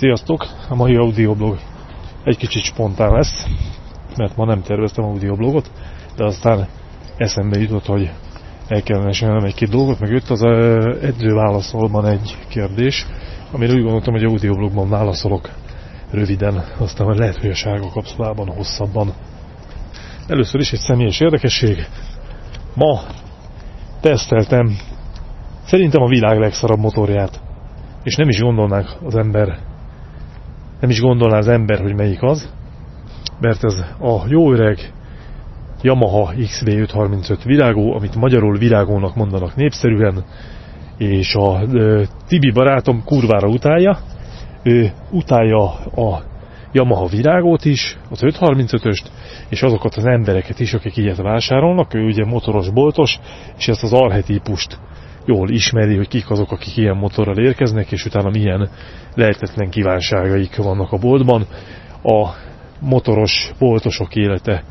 Sziasztok! A mai audioblog egy kicsit spontán lesz, mert ma nem terveztem audioblogot, de aztán eszembe jutott, hogy el kellene mesélnem egy-két dolgot, meg jött az edző válaszolban egy kérdés, amire úgy gondoltam, hogy audioblogban válaszolok röviden, aztán a sárga kapszulában hosszabban. Először is egy személyes érdekesség. Ma teszteltem szerintem a világ legszarabb motorját. És nem is gondolnák az ember, nem is gondolná az ember, hogy melyik az, mert ez a jó öreg Yamaha XV535 virágó, amit magyarul virágónak mondanak népszerűen, és a Tibi barátom kurvára utálja, ő utálja a Yamaha virágót is, az 535-öst, és azokat az embereket is, akik ilyet vásárolnak, ő ugye motoros boltos, és ezt az arhetipust jól ismeri, hogy kik azok, akik ilyen motorral érkeznek, és utána milyen lehetetlen kívánságaik vannak a boltban. A motoros boltosok élete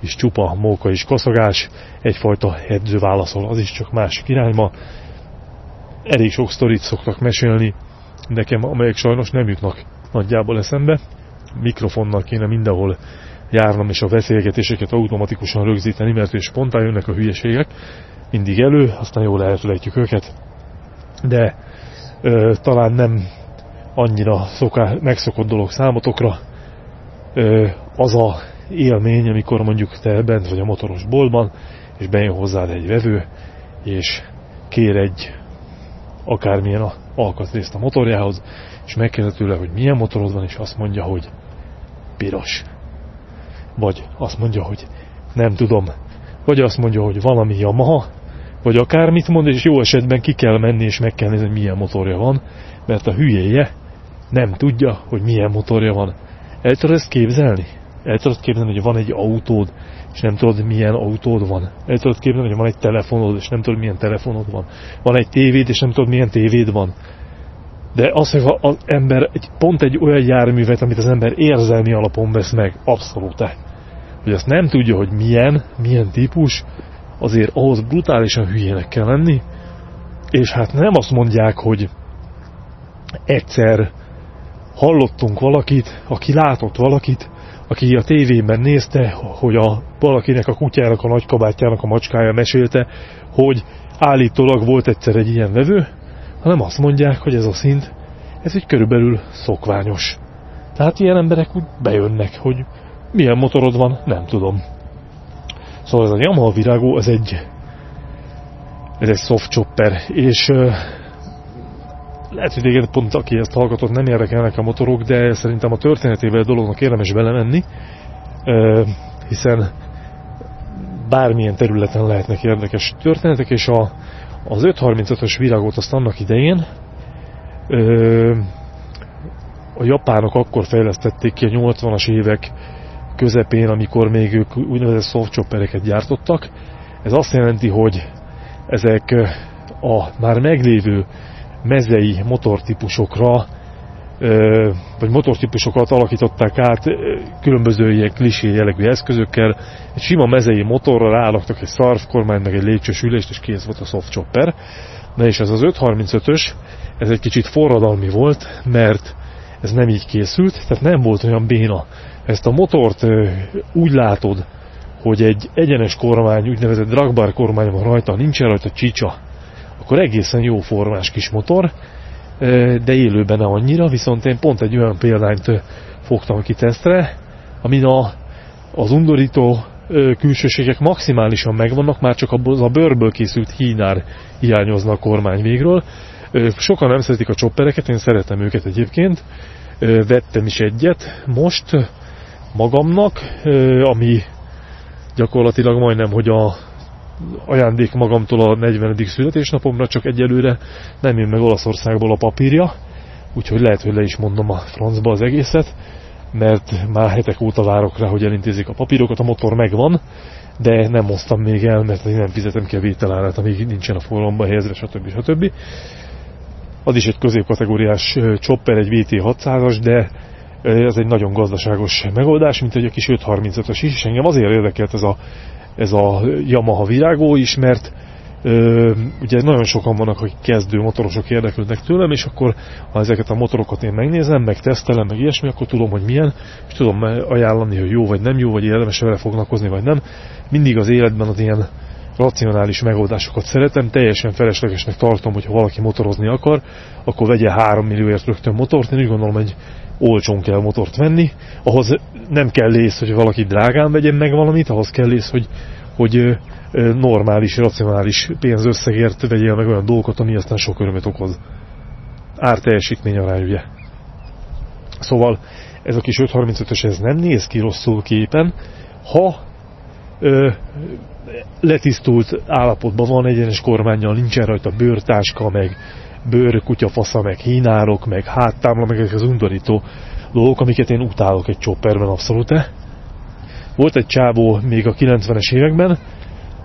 is csupa móka és kaszagás, egyfajta edző válaszol, az is csak másik irányba. Elég sok sztorit szoktak mesélni, nekem, amelyek sajnos nem jutnak nagyjából eszembe. Mikrofonnal kéne mindenhol járnom, és a beszélgetéseket automatikusan rögzíteni, mert és spontán jönnek a hülyeségek mindig elő, aztán jól elfelejtjük őket. De ö, talán nem annyira szoká, megszokott dolog számotokra ö, az a élmény, amikor mondjuk te bent vagy a motoros boltban, és bejön hozzád egy vevő, és kér egy akármilyen alkatrészt a motorjához, és megkérdezi tőle, hogy milyen motorod van, és azt mondja, hogy piros. Vagy azt mondja, hogy nem tudom. Vagy azt mondja, hogy valami Yamaha, vagy akármit mond, és jó esetben ki kell menni, és meg kell nézni, hogy milyen motorja van, mert a hülyéje nem tudja, hogy milyen motorja van. El tudod ezt képzelni? El tudod képzelni, hogy van egy autód, és nem tudod, milyen autód van. El tudod képzelni, hogy van egy telefonod, és nem tudod, milyen telefonod van. Van egy tévéd, és nem tudod, milyen tévéd van. De az, hogy az ember egy, pont egy olyan járművet, amit az ember érzelmi alapon vesz meg, abszolút. Hogy azt nem tudja, hogy milyen, milyen típus, azért ahhoz brutálisan hülyének kell lenni, és hát nem azt mondják, hogy egyszer hallottunk valakit, aki látott valakit, aki a tévében nézte, hogy a valakinek a kutyának, a nagykabátjának a macskája mesélte, hogy állítólag volt egyszer egy ilyen vevő, hanem azt mondják, hogy ez a szint, ez egy körülbelül szokványos. Tehát ilyen emberek úgy bejönnek, hogy milyen motorod van, nem tudom. Szóval ez a Yamaha virágó, ez egy ez egy soft chopper, és lehet, hogy téged pont aki ezt hallgatott, nem érdekelnek a motorok, de szerintem a történetével a dolognak érdemes belemenni, hiszen bármilyen területen lehetnek érdekes történetek, és a, az 535-ös virágót azt annak idején a japánok akkor fejlesztették ki a 80-as évek közepén, amikor még ők úgynevezett softchoppereket gyártottak. Ez azt jelenti, hogy ezek a már meglévő mezei motortípusokra vagy motortípusokat alakították át különböző ilyen klisé jellegű eszközökkel. Egy sima mezei motorra ráalaktak egy szarvkormány, meg egy lépcsős ülést, és kész volt a soft chopper. Na és ez az 535-ös, ez egy kicsit forradalmi volt, mert ez nem így készült, tehát nem volt olyan béna ezt a motort úgy látod, hogy egy egyenes kormány, úgynevezett dragbar kormány van rajta, nincsen rajta csicsa, akkor egészen jó formás kis motor, de élőben nem annyira, viszont én pont egy olyan példányt fogtam ki tesztre, amin a, az undorító külsőségek maximálisan megvannak, már csak abból a bőrből készült hínár hiányozna a kormány végről. Sokan nem szeretik a csoppereket, én szeretem őket egyébként. Vettem is egyet most, magamnak, ami gyakorlatilag majdnem, hogy a ajándék magamtól a 40. születésnapomra, csak egyelőre nem jön meg Olaszországból a papírja, úgyhogy lehet, hogy le is mondom a francba az egészet, mert már hetek óta várok rá, hogy elintézik a papírokat, a motor megvan, de nem hoztam még el, mert én nem fizetem ki a vételárát, amíg nincsen a forgalomba helyezve, stb. stb. Az is egy középkategóriás chopper, egy VT600-as, de ez egy nagyon gazdaságos megoldás, mint egy kis 535-ös is, és engem azért érdekelt ez a, ez a Yamaha virágó is, mert Ö, ugye nagyon sokan vannak, hogy kezdő motorosok érdeklődnek tőlem, és akkor ha ezeket a motorokat én megnézem, meg tesztelem, meg ilyesmi, akkor tudom, hogy milyen, és tudom ajánlani, hogy jó vagy nem jó, vagy érdemes vele foglalkozni, vagy nem. Mindig az életben az ilyen racionális megoldásokat szeretem, teljesen feleslegesnek tartom, hogy valaki motorozni akar, akkor vegye 3 millióért rögtön motort. Én úgy gondolom, hogy olcsón kell motort venni, ahhoz nem kell lész, hogy valaki drágán vegyen meg valamit, ahhoz kell lész, hogy, hogy normális, racionális pénzösszegért vegyél meg olyan dolgokat, ami aztán sok örömet okoz. Árteljesítmény arány, ugye. Szóval ez a kis 535-ös ez nem néz ki rosszul képen, ha ö, letisztult állapotban van egyenes kormányjal, nincsen rajta bőrtáska, meg bőr, kutyafasza, meg hínárok, meg háttámla, meg ezek az undorító dolgok, amiket én utálok egy chopperben abszolút. -e. Volt egy csávó még a 90-es években,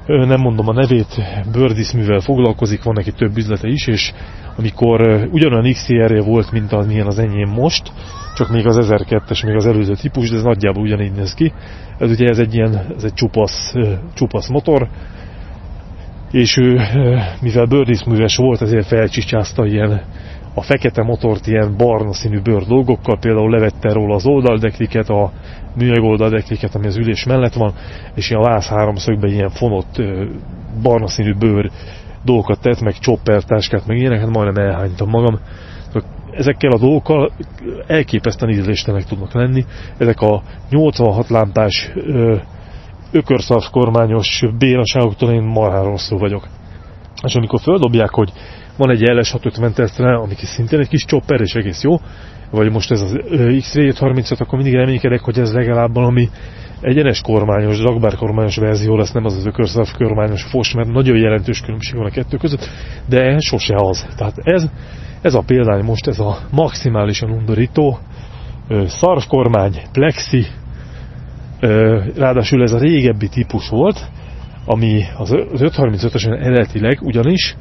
nem mondom a nevét, bőrdiszművel foglalkozik, van neki több üzlete is, és amikor ugyanolyan XCR-je volt, mint amilyen az enyém most, csak még az 1002-es, még az előző típus, de ez nagyjából ugyanígy néz ki. Ez ugye ez egy ilyen, ez egy csupasz, csupasz motor, és ő, mivel bőrdiszműves volt, ezért felcsicsázta ilyen a fekete motort ilyen barna színű bőr dolgokkal, például levette róla az oldaldekliket, a műanyag oldaldekliket, ami az ülés mellett van, és ilyen a vász háromszögben ilyen fonott barna színű bőr dolgokat tett, meg chopper táskát, meg ilyeneket, majdnem elhánytam magam. Ezekkel a dolgokkal elképesztően ízléstenek tudnak lenni. Ezek a 86 lámpás ökörszarv kormányos bénaságoktól én marhára rosszul vagyok. És amikor földobják, hogy van egy LS650 tesztre, ami szintén egy kis chopper, és egész jó, vagy most ez az X-Ray35, akkor mindig reménykedek, hogy ez legalább valami egyenes kormányos, kormányos verzió lesz, nem az az ökörszarv kormányos fos, mert nagyon jelentős különbség van a kettő között, de sose az. Tehát ez, ez a példány most, ez a maximálisan undorító szarvkormány, plexi, ráadásul ez a régebbi típus volt, ami az 535-ösen eredetileg ugyanis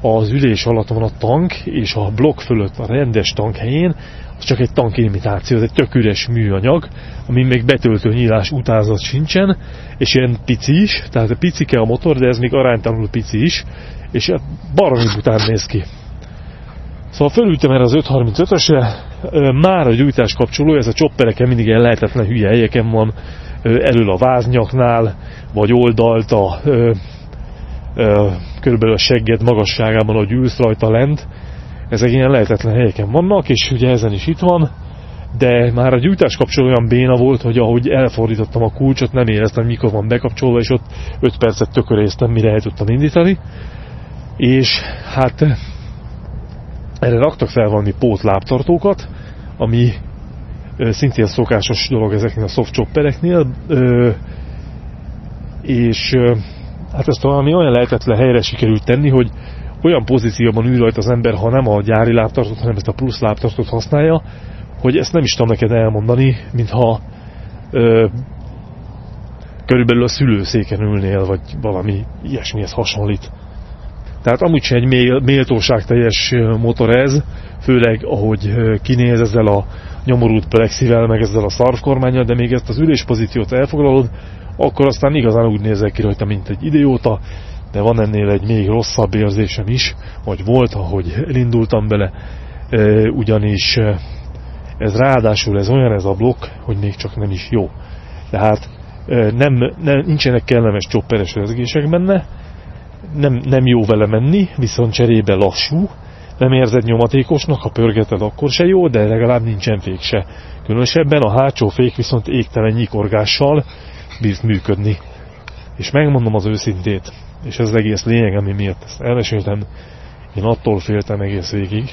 az ülés alatt van a tank, és a blokk fölött a rendes tank helyén, az csak egy tankimitáció, ez egy tök üres műanyag, ami még betöltő nyílás utázat sincsen, és ilyen pici is, tehát picike a motor, de ez még aránytalanul pici is, és baromi bután néz ki. Szóval fölültem erre az 535-ösre, már a gyújtás kapcsoló, ez a choppereken mindig ilyen lehetetlen hülye helyeken van, elől a váznyaknál, vagy oldalt a körülbelül a segged magasságában, hogy ülsz rajta lent. Ezek ilyen lehetetlen helyeken vannak, és ugye ezen is itt van, de már a gyújtás kapcsoló olyan béna volt, hogy ahogy elfordítottam a kulcsot, nem éreztem, mikor van bekapcsolva, és ott 5 percet tököréztem, mire el tudtam indítani. És hát erre raktak fel valami pótlábtartókat, ami szintén szokásos dolog ezeknél a soft choppereknél, és hát ezt valami olyan lehetetlen helyre sikerült tenni, hogy olyan pozícióban ül rajta az ember, ha nem a gyári lábtartót, hanem ezt a plusz lábtartót használja, hogy ezt nem is tudom neked elmondani, mintha ö, körülbelül a szülőszéken ülnél, vagy valami ilyesmihez hasonlít. Tehát amúgy sem egy méltóság teljes motor ez, főleg ahogy kinéz ezzel a nyomorult plexivel, meg ezzel a szarvkormányjal, de még ezt az üléspozíciót elfoglalod, akkor aztán igazán úgy nézek ki rajta, mint egy idióta, de van ennél egy még rosszabb érzésem is, vagy volt, ahogy elindultam bele, ugyanis ez ráadásul ez olyan ez a blokk, hogy még csak nem is jó. Tehát nem, nem, nincsenek kellemes csopperes rezgések benne, nem, nem jó vele menni, viszont cserébe lassú, nem érzed nyomatékosnak, ha pörgeted akkor se jó, de legalább nincsen fék se. Különösebben a hátsó fék viszont égtelen nyikorgással bírt működni. És megmondom az őszintét, és ez egész lényeg, ami miatt ezt elmeséltem, én attól féltem egész végig.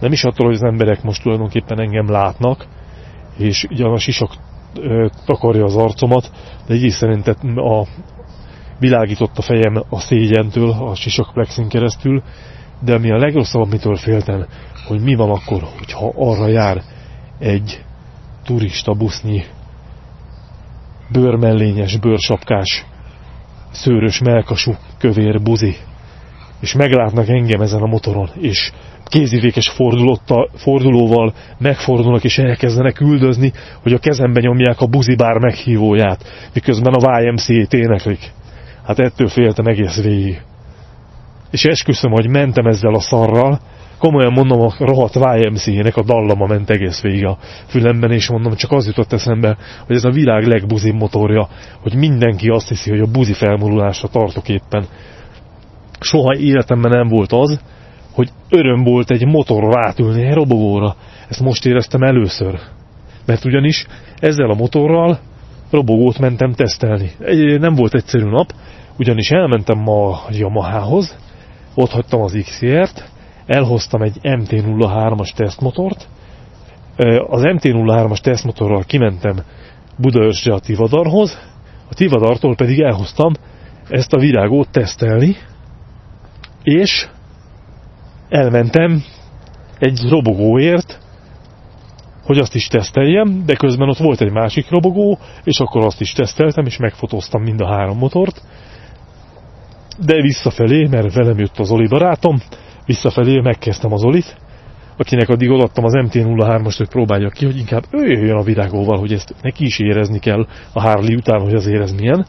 Nem is attól, hogy az emberek most tulajdonképpen engem látnak, és ugyan a sisak takarja az arcomat, de így szerint a világított a fejem a szégyentől, a sisakplexin keresztül, de ami a legrosszabb, amitől féltem, hogy mi van akkor, hogyha arra jár egy turista busznyi bőrmellényes, bőrsapkás, szőrös, melkasú, kövér buzi, és meglátnak engem ezen a motoron, és kézivékes fordulóval megfordulnak és elkezdenek üldözni, hogy a kezembe nyomják a buzibár meghívóját, miközben a YMCA-t éneklik. Hát ettől féltem egész végig. És esküszöm, hogy mentem ezzel a szarral, komolyan mondom, a rohadt YMCA-nek a dallama ment egész végig a fülemben, és mondom, csak az jutott eszembe, hogy ez a világ legbuzi motorja, hogy mindenki azt hiszi, hogy a buzi felmululásra tartok éppen. Soha életemben nem volt az, hogy öröm volt egy motorra átülni egy robogóra. Ezt most éreztem először. Mert ugyanis ezzel a motorral robogót mentem tesztelni. Nem volt egyszerű nap, ugyanis elmentem a Yamahához, ott hagytam az XR-t, elhoztam egy MT-03-as tesztmotort, az MT-03-as tesztmotorral kimentem Budaörsre a Tivadarhoz, a Tivadartól pedig elhoztam ezt a virágót tesztelni, és elmentem egy robogóért, hogy azt is teszteljem, de közben ott volt egy másik robogó, és akkor azt is teszteltem, és megfotóztam mind a három motort. De visszafelé, mert velem jött az Oli barátom, visszafelé megkezdtem az Olit, akinek addig odaadtam az MT-03-ast, hogy próbálja ki, hogy inkább ő jöjjön a virágóval, hogy ezt neki is érezni kell a Harley után, hogy azért ez milyen.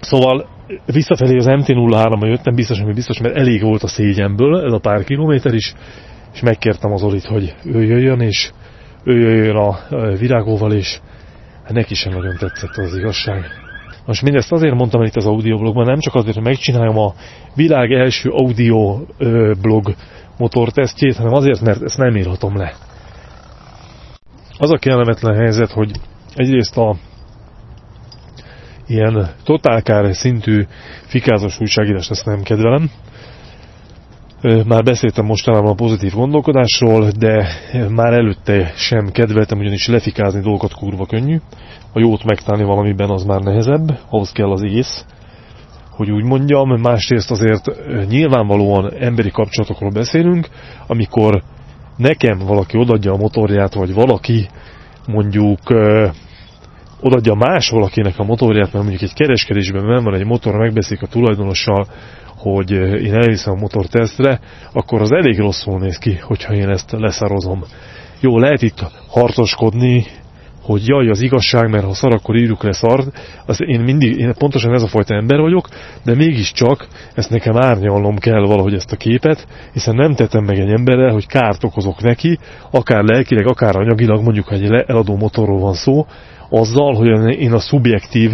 Szóval visszafelé az MT-03-ra jöttem, biztos, hogy biztos, mert elég volt a szégyenből, ez a pár kilométer is, és megkértem az Olit, hogy ő jöjjön, és ő jöjjön a virágóval, és hát neki sem nagyon tetszett az igazság. Most mindezt azért mondtam itt az audioblogban, nem csak azért, hogy megcsináljam a világ első audio blog motortesztjét, hanem azért, mert ezt nem írhatom le. Az a kellemetlen helyzet, hogy egyrészt a ilyen totálkár szintű fikázos újságírás ezt nem kedvelem. Már beszéltem mostanában a pozitív gondolkodásról, de már előtte sem kedveltem, ugyanis lefikázni dolgokat kurva könnyű. A jót megtalálni valamiben az már nehezebb, ahhoz kell az ész, hogy úgy mondjam. Másrészt azért nyilvánvalóan emberi kapcsolatokról beszélünk, amikor nekem valaki odadja a motorját, vagy valaki mondjuk odaadja más valakinek a motorját, mert mondjuk egy kereskedésben nem van egy motor, megbeszik a tulajdonossal, hogy én elviszem a motor tesztre, akkor az elég rosszul néz ki, hogyha én ezt leszarozom. Jó, lehet itt harcoskodni, hogy jaj, az igazság, mert ha szar, akkor írjuk le szart. Az én mindig, én pontosan ez a fajta ember vagyok, de mégiscsak ezt nekem árnyalnom kell valahogy ezt a képet, hiszen nem tettem meg egy emberrel, hogy kárt okozok neki, akár lelkileg, akár anyagilag, mondjuk, ha egy eladó motorról van szó, azzal, hogy én a szubjektív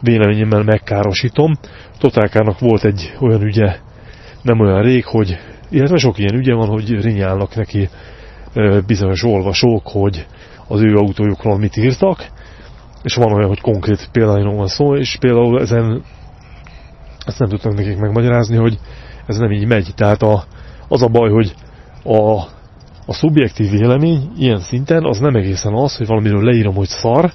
véleményemmel megkárosítom. Totálkának volt egy olyan ügye, nem olyan rég, hogy, illetve sok ilyen ügye van, hogy rinyálnak neki bizonyos olvasók, hogy az ő autójukról mit írtak, és van olyan, hogy konkrét példányról van szó, és például ezen ezt nem tudtam nekik megmagyarázni, hogy ez nem így megy. Tehát a, az a baj, hogy a, a szubjektív vélemény ilyen szinten az nem egészen az, hogy valamiről leírom, hogy szar,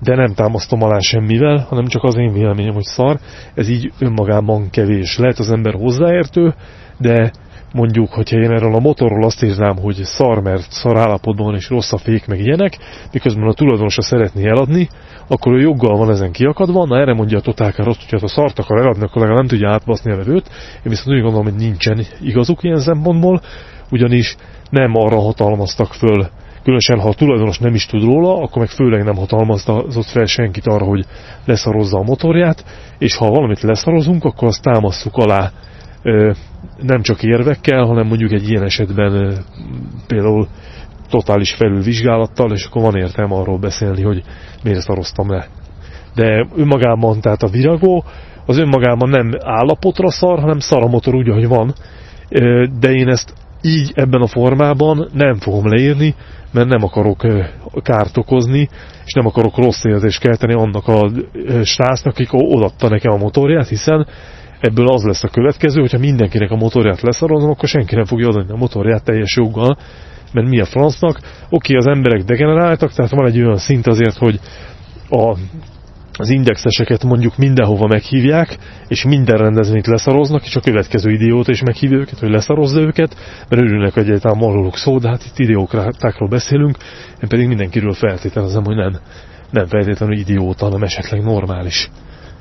de nem támasztom alá semmivel, hanem csak az én véleményem, hogy szar. Ez így önmagában kevés. Lehet az ember hozzáértő, de mondjuk, hogyha én erről a motorról azt írnám, hogy szar, mert szar állapotban és rossz a fék, meg ilyenek, miközben a tulajdonosa szeretné eladni, akkor ő joggal van ezen kiakadva, na erre mondja a totálkár azt, hogyha a szart akar eladni, akkor legalább nem tudja átbaszni a vevőt. Én viszont úgy gondolom, hogy nincsen igazuk ilyen szempontból, ugyanis nem arra hatalmaztak föl. Különösen, ha a tulajdonos nem is tud róla, akkor meg főleg nem hatalmazza fel senkit arra, hogy leszarozza a motorját, és ha valamit leszarozunk, akkor azt támasszuk alá nem csak érvekkel, hanem mondjuk egy ilyen esetben például totális felülvizsgálattal, és akkor van értelme arról beszélni, hogy miért szaroztam le. De önmagában, tehát a viragó, az önmagában nem állapotra szar, hanem szar motor úgy, ahogy van, de én ezt így ebben a formában nem fogom leírni, mert nem akarok kárt okozni, és nem akarok rossz érzést kelteni annak a srácnak, akik odatta nekem a motorját, hiszen ebből az lesz a következő, hogyha mindenkinek a motorját leszarozom, akkor senki nem fogja adni a motorját teljes joggal, mert mi a francnak? Oké, az emberek degeneráltak, tehát van egy olyan szint azért, hogy a az indexeseket mondjuk mindenhova meghívják, és minden rendezvényt leszaroznak, és a következő idióta is meghívja őket, hogy leszarozza őket, mert örülnek, hogy egyáltalán marolok szó, de hát itt idiókrátákról beszélünk, én pedig mindenkiről feltételezem, hogy nem, nem feltétlenül idióta, hanem esetleg normális.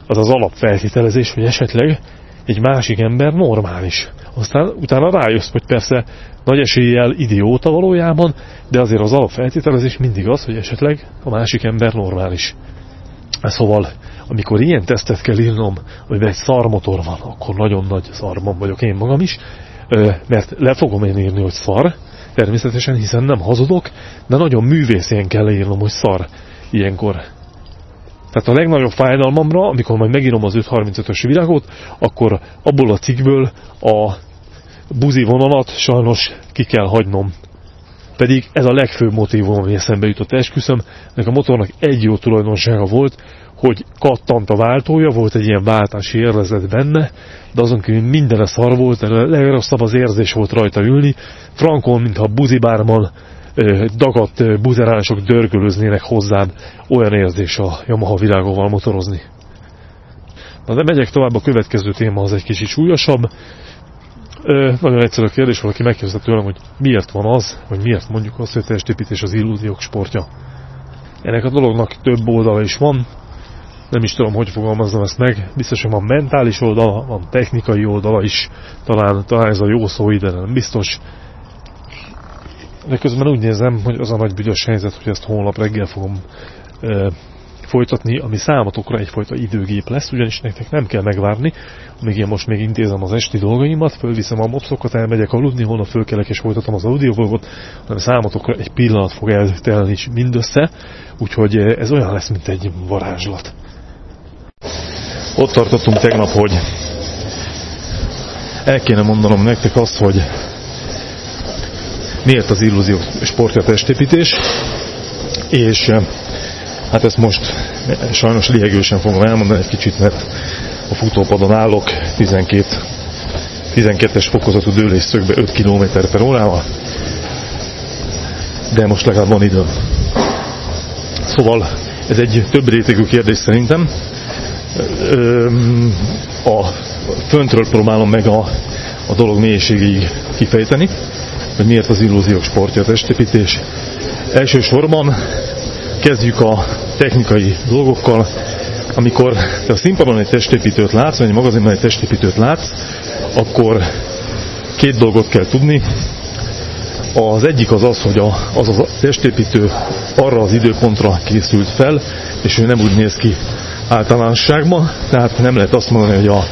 Az az alapfeltételezés, hogy esetleg egy másik ember normális. Aztán utána rájössz, hogy persze nagy eséllyel idióta valójában, de azért az alapfeltételezés mindig az, hogy esetleg a másik ember normális. Szóval amikor ilyen tesztet kell írnom, amiben egy szarmotor van, akkor nagyon nagy szarban vagyok én magam is, mert le fogom én írni, hogy szar, természetesen, hiszen nem hazudok, de nagyon művészén kell írnom, hogy szar ilyenkor. Tehát a legnagyobb fájdalmamra, amikor majd megírom az 535-ös virágot, akkor abból a cikkből a buzi vonalat sajnos ki kell hagynom. Pedig ez a legfőbb motivum, ami eszembe jutott esküszöm, ennek a motornak egy jó tulajdonsága volt, hogy kattant a váltója, volt egy ilyen váltási érzet benne, de azon kívül minden szar volt, a legrosszabb az érzés volt rajta ülni, frankon, mintha buzibárban dagadt buzerások dörgölöznének hozzám, olyan érzés a Yamaha világóval motorozni. Na de megyek tovább, a következő téma az egy kicsit súlyosabb. Ö, nagyon egyszerű a kérdés, valaki megkérdezte tőlem, hogy miért van az, vagy miért mondjuk azt, hogy testépítés az illúziók sportja. Ennek a dolognak több oldala is van, nem is tudom, hogy fogalmazom ezt meg, biztosan van mentális oldala, van technikai oldala is, talán, talán ez a jó szó ide, nem biztos. De közben úgy nézem, hogy az a nagy büdös helyzet, hogy ezt holnap reggel fogom e, folytatni, ami számotokra egyfajta időgép lesz, ugyanis nektek nem kell megvárni, amíg én most még intézem az esti dolgaimat, fölviszem a mopszokat, elmegyek aludni, holnap fölkelek és folytatom az audiovlogot, hanem számotokra egy pillanat fog eltelni mindössze, úgyhogy ez olyan lesz, mint egy varázslat. Ott tartottunk tegnap, hogy el kéne mondanom nektek azt, hogy miért az illúzió sportja testépítés, és hát ezt most sajnos liegősen fogom elmondani egy kicsit, mert a futópadon állok 12 12-es fokozatú dőlésszögbe 5 km per órával, de most legalább van időm. Szóval ez egy több rétegű kérdés szerintem, a föntről próbálom meg a, a dolog mélységig kifejteni, hogy miért az illúziók sportja a testépítés. Elsősorban kezdjük a technikai dolgokkal, amikor te a színpadon egy testépítőt látsz, vagy egy magazinban egy testépítőt látsz, akkor két dolgot kell tudni. Az egyik az az, hogy a, az a testépítő arra az időpontra készült fel, és ő nem úgy néz ki, általánosságban, tehát nem lehet azt mondani, hogy a,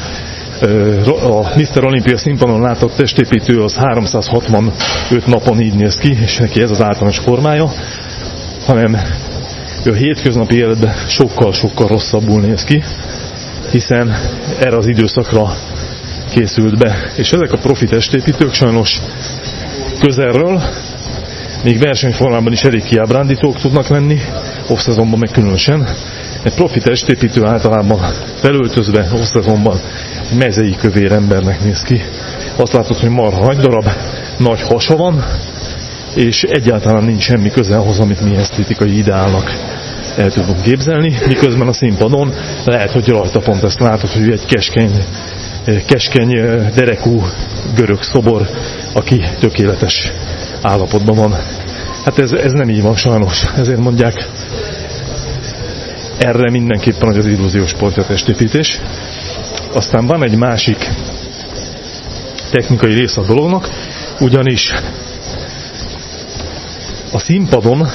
a Mr. Olympia színpadon látott testépítő az 365 napon így néz ki, és neki ez az általános formája, hanem ő a hétköznapi életben sokkal-sokkal rosszabbul néz ki, hiszen erre az időszakra készült be. És ezek a profi testépítők sajnos közelről, még versenyformában is elég kiábrándítók tudnak lenni, off meg különösen, egy profi testépítő általában felöltözve hosszazomban egy mezei kövér embernek néz ki. Azt látod, hogy marha nagy darab, nagy hasa van, és egyáltalán nincs semmi köze ahhoz, amit mi esztétikai ideálnak el tudunk képzelni, miközben a színpadon lehet, hogy rajta pont ezt látod, hogy egy keskeny, keskeny derekú görög szobor, aki tökéletes állapotban van. Hát ez, ez nem így van sajnos, ezért mondják erre mindenképpen hogy az illúziós sportja testépítés. Aztán van egy másik technikai része a dolognak, ugyanis a színpadon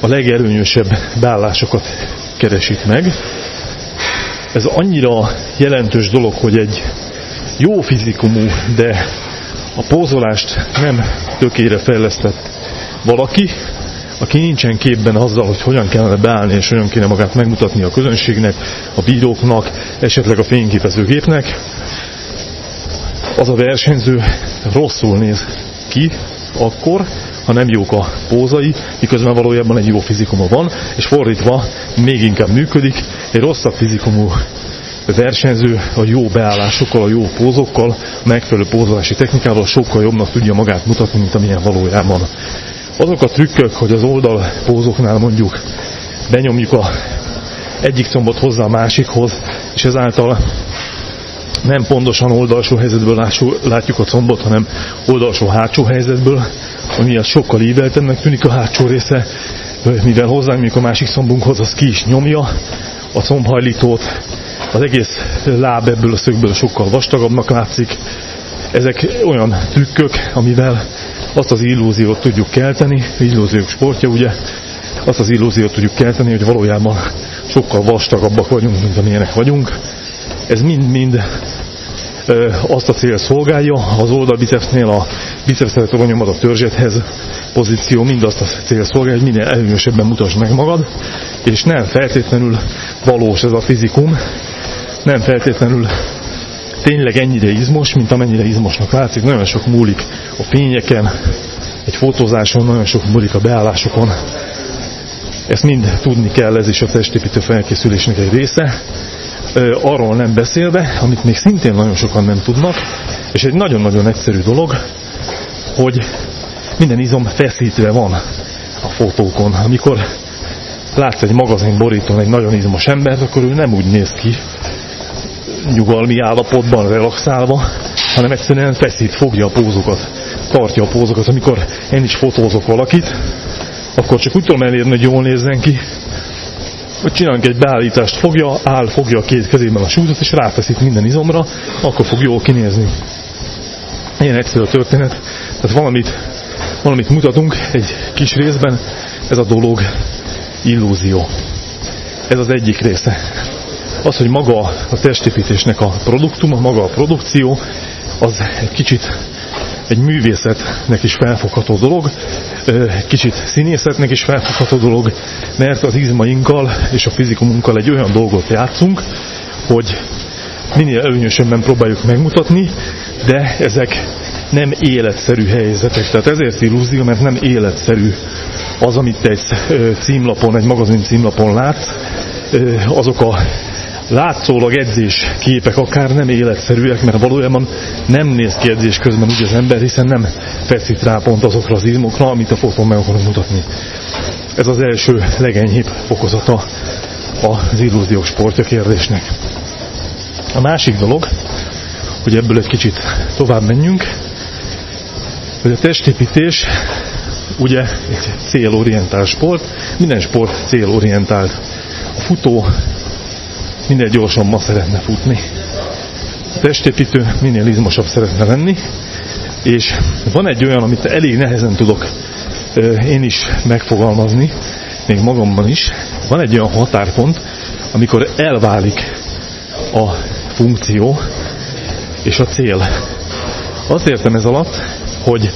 a legerőnyösebb beállásokat keresik meg. Ez annyira jelentős dolog, hogy egy jó fizikumú, de a pózolást nem tökére fejlesztett valaki aki nincsen képben azzal, hogy hogyan kellene beállni és hogyan kéne magát megmutatni a közönségnek, a bíróknak, esetleg a fényképezőgépnek, az a versenyző rosszul néz ki akkor, ha nem jók a pózai, miközben valójában egy jó fizikuma van, és fordítva még inkább működik, egy rosszabb fizikumú versenyző a jó beállásokkal, a jó pózokkal, megfelelő pózolási technikával sokkal jobbnak tudja magát mutatni, mint amilyen valójában azok a trükkök, hogy az oldal pózoknál mondjuk benyomjuk a egyik combot hozzá a másikhoz, és ezáltal nem pontosan oldalsó helyzetből látjuk a combot, hanem oldalsó hátsó helyzetből, ami az sokkal íveltebbnek tűnik a hátsó része, mivel hozzányúlik a másik szombunkhoz, az ki is nyomja a combhajlítót, az egész láb ebből a szögből sokkal vastagabbnak látszik. Ezek olyan trükkök, amivel azt az illúziót tudjuk kelteni, illúziók sportja ugye, azt az illúziót tudjuk kelteni, hogy valójában sokkal vastagabbak vagyunk, mint amilyenek vagyunk. Ez mind-mind azt a cél szolgálja, az oldalbicepsnél a bicepszelet ronyomat a törzsethez pozíció mind azt a cél szolgálja, hogy minél előnyösebben mutasd meg magad, és nem feltétlenül valós ez a fizikum, nem feltétlenül tényleg ennyire izmos, mint amennyire izmosnak látszik. Nagyon sok múlik a fényeken, egy fotózáson, nagyon sok múlik a beállásokon. Ezt mind tudni kell, ez is a testépítő felkészülésnek egy része. Arról nem beszélve, amit még szintén nagyon sokan nem tudnak, és egy nagyon-nagyon egyszerű dolog, hogy minden izom feszítve van a fotókon. Amikor látsz egy magazin borítón egy nagyon izmos embert, akkor ő nem úgy néz ki, nyugalmi állapotban, relaxálva, hanem egyszerűen feszít, fogja a pózokat, tartja a pózokat. Amikor én is fotózok valakit, akkor csak úgy tudom elérni, hogy jól nézzen ki, hogy csinálunk egy beállítást, fogja, áll, fogja a két kezében a súlyot, és ráfeszít minden izomra, akkor fog jól kinézni. Ilyen egyszerű a történet. Tehát valamit, valamit mutatunk egy kis részben, ez a dolog illúzió. Ez az egyik része az, hogy maga a testépítésnek a produktuma, maga a produkció, az egy kicsit egy művészetnek is felfogható dolog, kicsit színészetnek is felfogható dolog, mert az izmainkkal és a fizikumunkkal egy olyan dolgot játszunk, hogy minél előnyösebben próbáljuk megmutatni, de ezek nem életszerű helyzetek. Tehát ezért illúzió, mert nem életszerű az, amit egy címlapon, egy magazin címlapon látsz, azok a látszólag edzés képek akár nem életszerűek, mert valójában nem néz ki edzés közben úgy az ember, hiszen nem feszít rá pont azokra az izmokra, amit a fotón meg akarunk mutatni. Ez az első legenyhébb fokozata az illúziós sportja kérdésnek. A másik dolog, hogy ebből egy kicsit tovább menjünk, hogy a testépítés ugye egy célorientált sport, minden sport célorientált. A futó minél gyorsabban szeretne futni. Testépítő minél izmosabb szeretne lenni, és van egy olyan, amit elég nehezen tudok én is megfogalmazni, még magamban is, van egy olyan határpont, amikor elválik a funkció és a cél. Azt értem ez alatt, hogy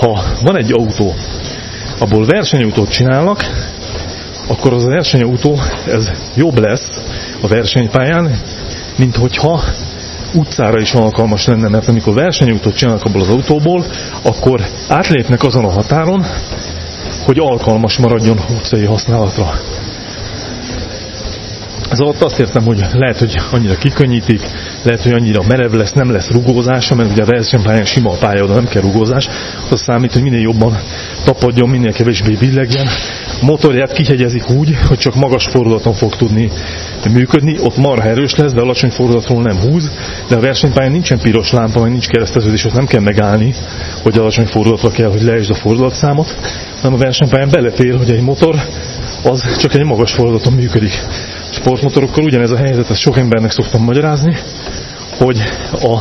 ha van egy autó, abból versenyautót csinálnak, akkor az a versenyautó ez jobb lesz a versenypályán, mint hogyha utcára is alkalmas lenne, mert amikor versenyautót csinálnak abból az autóból, akkor átlépnek azon a határon, hogy alkalmas maradjon utcai használatra. Ez alatt azt értem, hogy lehet, hogy annyira kikönnyítik, lehet, hogy annyira merev lesz, nem lesz rugózása, mert ugye a versenypályán sima a pálya, oda nem kell rugózás. Az számít, hogy minél jobban tapadjon, minél kevésbé billegjen. A motorját kihegyezik úgy, hogy csak magas fordulaton fog tudni működni, ott marha erős lesz, de alacsony fordulatról nem húz, de a versenypályán nincsen piros lámpa, meg nincs kereszteződés, ott nem kell megállni, hogy alacsony fordulatra kell, hogy leesd a fordulatszámot, hanem a versenypályán belefér, hogy egy motor az csak egy magas fordulaton működik sportmotorokkal ugyanez a helyzet, ezt sok embernek szoktam magyarázni, hogy a,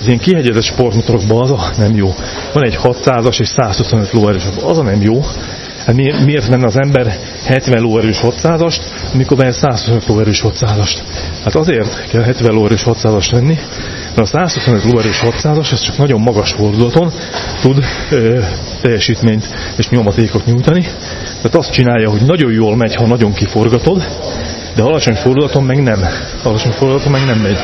az ilyen kihegyezett sportmotorokban az a nem jó. Van egy 600-as és 125 lóerős, az a nem jó. Hát miért menne az ember 70 lóerős 600-ast, amikor bejön 125 lóerős 600-ast? Hát azért kell 70 lóerős 600-ast venni, mert a 125 lóerős 600-as az csak nagyon magas fordulaton tud ö, teljesítményt és nyomatékot nyújtani. Tehát azt csinálja, hogy nagyon jól megy, ha nagyon kiforgatod, de alacsony fordulaton meg nem. Alacsony fordulaton meg nem megy.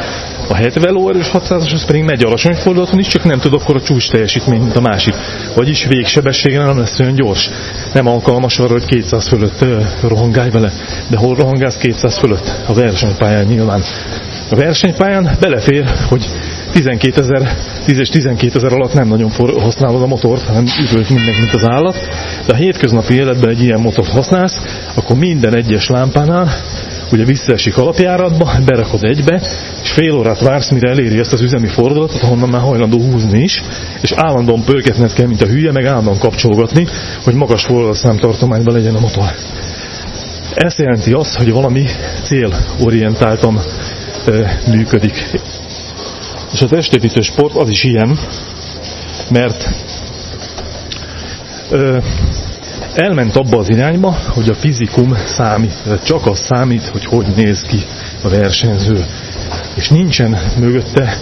A 70 lóerős 600-as az pedig megy alacsony fordulaton is, csak nem tud akkor a csúcs teljesítmény, mint a másik. Vagyis végsebességen nem lesz olyan gyors. Nem alkalmas arra, hogy 200 fölött rohangálj vele. De hol rohangálsz 200 fölött? A versenypályán nyilván. A versenypályán belefér, hogy 12 ezer, 10 és 12 ezer alatt nem nagyon használod a motort, hanem üvölt mindenki, mint az állat. De a hétköznapi életben egy ilyen motort használsz, akkor minden egyes lámpánál ugye visszaesik alapjáratba, berakod egybe, és fél órát vársz, mire eléri ezt az üzemi fordulatot, ahonnan már hajlandó húzni is, és állandóan pörgetned kell, mint a hülye, meg állandóan kapcsolgatni, hogy magas fordulatszámtartományban legyen a motor. Ez jelenti azt, hogy valami célorientáltan működik. És a testépítő sport az is ilyen, mert elment abba az irányba, hogy a fizikum számít, csak az számít, hogy hogy néz ki a versenyző. És nincsen mögötte,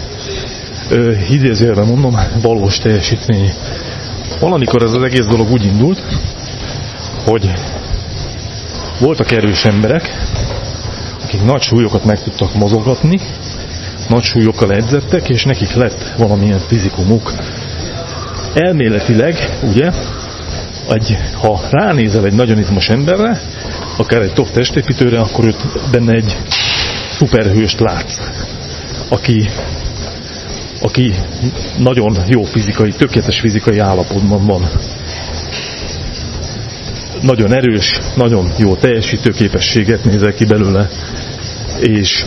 idézőjelben mondom, valós teljesítmény. Valamikor ez az egész dolog úgy indult, hogy voltak erős emberek, akik nagy súlyokat meg tudtak mozogatni, nagy súlyokkal edzettek, és nekik lett valamilyen fizikumuk. Elméletileg, ugye, egy, ha ránézel egy nagyon izmos emberre, akár egy top testépítőre, akkor őt benne egy szuperhőst látsz, aki, aki nagyon jó fizikai, tökéletes fizikai állapotban van. Nagyon erős, nagyon jó teljesítőképességet nézel ki belőle, és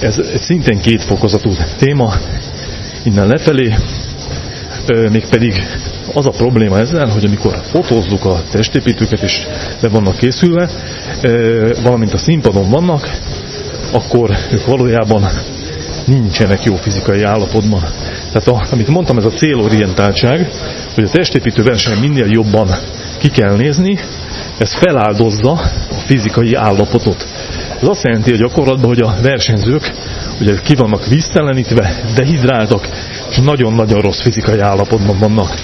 ez, ez szintén két fokozatú téma, innen lefelé, mégpedig az a probléma ezzel, hogy amikor fotózzuk a testépítőket és le vannak készülve, valamint a színpadon vannak, akkor ők valójában nincsenek jó fizikai állapotban. Tehát a, amit mondtam, ez a célorientáltság, hogy a testépítő versenyen minél jobban ki kell nézni, ez feláldozza a fizikai állapotot. Ez azt jelenti a gyakorlatban, hogy a versenyzők ugye ki vannak víztelenítve, dehidráltak, és nagyon-nagyon rossz fizikai állapotban vannak.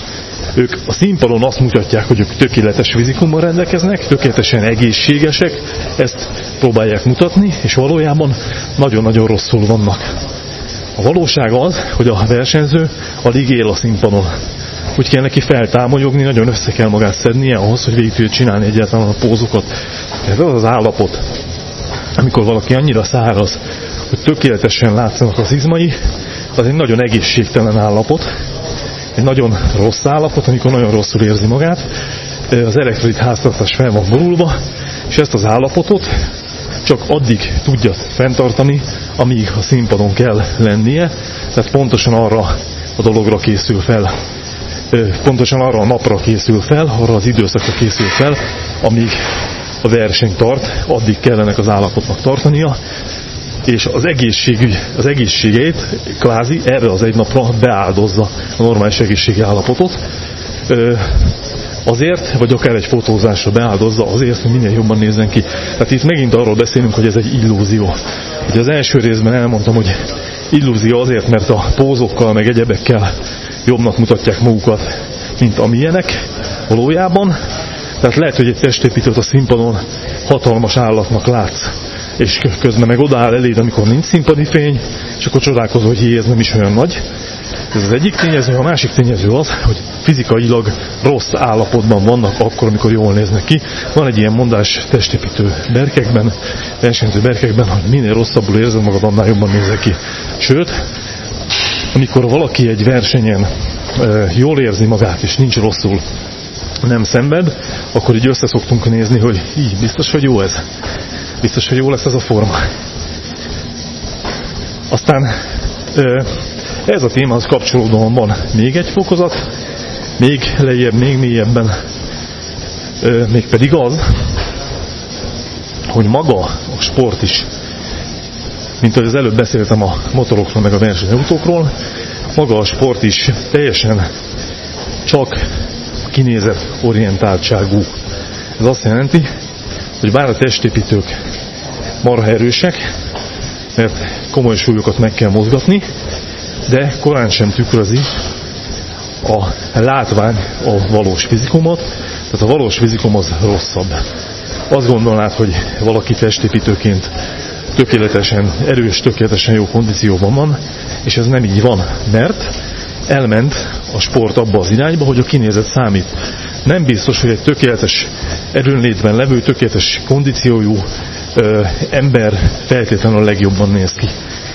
Ők a színpadon azt mutatják, hogy ők tökéletes fizikummal rendelkeznek, tökéletesen egészségesek, ezt próbálják mutatni, és valójában nagyon-nagyon rosszul vannak. A valóság az, hogy a versenyző alig él a színpadon. Úgy kell neki feltámolyogni, nagyon össze kell magát szednie ahhoz, hogy végig tudja csinálni egyáltalán a pózokat. Ez az az állapot, amikor valaki annyira száraz, hogy tökéletesen látszanak az izmai, az egy nagyon egészségtelen állapot, egy nagyon rossz állapot, amikor nagyon rosszul érzi magát, az elektrolit háztartás fel van borulva, és ezt az állapotot csak addig tudja fenntartani, amíg a színpadon kell lennie, tehát pontosan arra a dologra készül fel, pontosan arra a napra készül fel, arra az időszakra készül fel, amíg a verseny tart, addig kellenek az állapotnak tartania, és az egészségügy, az egészségét kvázi erre az egy napra beáldozza a normális egészségi állapotot. Azért, vagy akár egy fotózásra beáldozza azért, hogy minél jobban nézzen ki. Tehát itt megint arról beszélünk, hogy ez egy illúzió. Ugye az első részben elmondtam, hogy illúzió azért, mert a pózokkal, meg egyebekkel jobbnak mutatják magukat, mint amilyenek valójában. Tehát lehet, hogy egy testépítőt a színpadon hatalmas állatnak látsz és közben meg odaáll eléd, amikor nincs színpadi fény, és akkor csodálkozol, hogy jé, ez nem is olyan nagy. Ez az egyik tényező, a másik tényező az, hogy fizikailag rossz állapotban vannak akkor, amikor jól néznek ki. Van egy ilyen mondás testépítő berkekben, versenyző berkekben, hogy minél rosszabbul érzed magad, annál jobban nézek ki. Sőt, amikor valaki egy versenyen jól érzi magát, és nincs rosszul, nem szenved, akkor így össze szoktunk nézni, hogy így biztos, hogy jó ez. Biztos, hogy jó lesz ez a forma. Aztán ez a témához kapcsolódóan van még egy fokozat, még lejjebb, még mélyebben, mégpedig az, hogy maga a sport is, mint ahogy az előbb beszéltem a motorokról, meg a versenyautókról, maga a sport is teljesen csak kinézett orientáltságú. Ez azt jelenti, hogy bár a testépítők marha erősek, mert komoly súlyokat meg kell mozgatni, de korán sem tükrözi a látvány a valós fizikumot, tehát a valós fizikum az rosszabb. Azt gondolnád, hogy valaki testépítőként tökéletesen erős, tökéletesen jó kondícióban van, és ez nem így van, mert elment a sport abba az irányba, hogy a kinézet számít. Nem biztos, hogy egy tökéletes erőnlétben levő, tökéletes kondíciójú ö, ember feltétlenül a legjobban néz ki.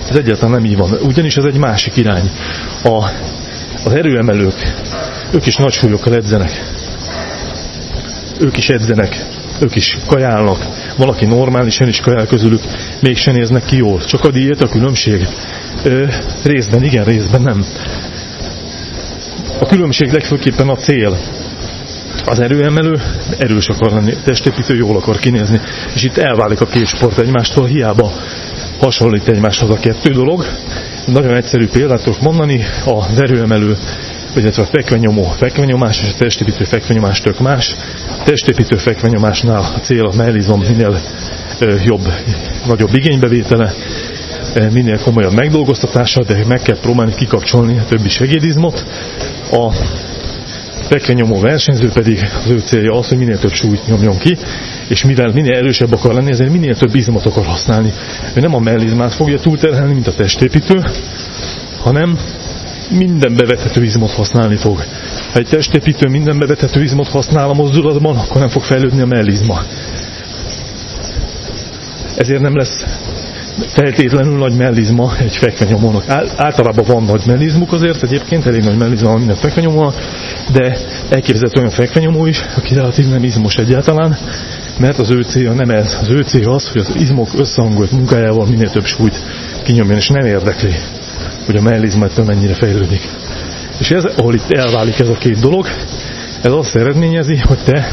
Ez egyáltalán nem így van, ugyanis ez egy másik irány. A, az erőemelők, ők is nagy súlyokkal edzenek. Ők is edzenek, ők is kajálnak. Valaki normálisan is kajál közülük, mégsem néznek ki jól. Csak a diét a különbség. Ö, részben igen, részben nem. A különbség legfőképpen a cél az erőemelő erős akar lenni, testépítő jól akar kinézni, és itt elválik a két sport egymástól, hiába hasonlít egymáshoz a kettő dolog. Nagyon egyszerű példát tudok mondani, az erőemelő illetve a fekvenyomó fekvenyomás és a testépítő fekvenyomás tök más. A testépítő fekvenyomásnál a cél a mellizom minél jobb, nagyobb igénybevétele, minél komolyabb megdolgoztatása, de meg kell próbálni kikapcsolni a többi segédizmot. A fekvenyomó versenyző pedig az ő célja az, hogy minél több súlyt nyomjon ki, és mivel minél erősebb akar lenni, ezért minél több izmot akar használni. Ő nem a mellizmát fogja túlterhelni, mint a testépítő, hanem minden bevethető izmot használni fog. Ha egy testépítő minden bevethető izmot használ a mozdulatban, akkor nem fog fejlődni a mellizma. Ezért nem lesz feltétlenül nagy mellizma egy fekvenyomónak. Általában van nagy mellizmuk azért, egyébként elég nagy mellizma van minden fekvenyomónak, de elképzelhető olyan fekvenyomó is, aki relatív nem izmos egyáltalán, mert az ő célja nem ez. Az ő célja az, hogy az izmok összehangolt munkájával minél több súlyt kinyomjon, és nem érdekli, hogy a mellizma ettől mennyire fejlődik. És ez, ahol itt elválik ez a két dolog, ez azt eredményezi, hogy te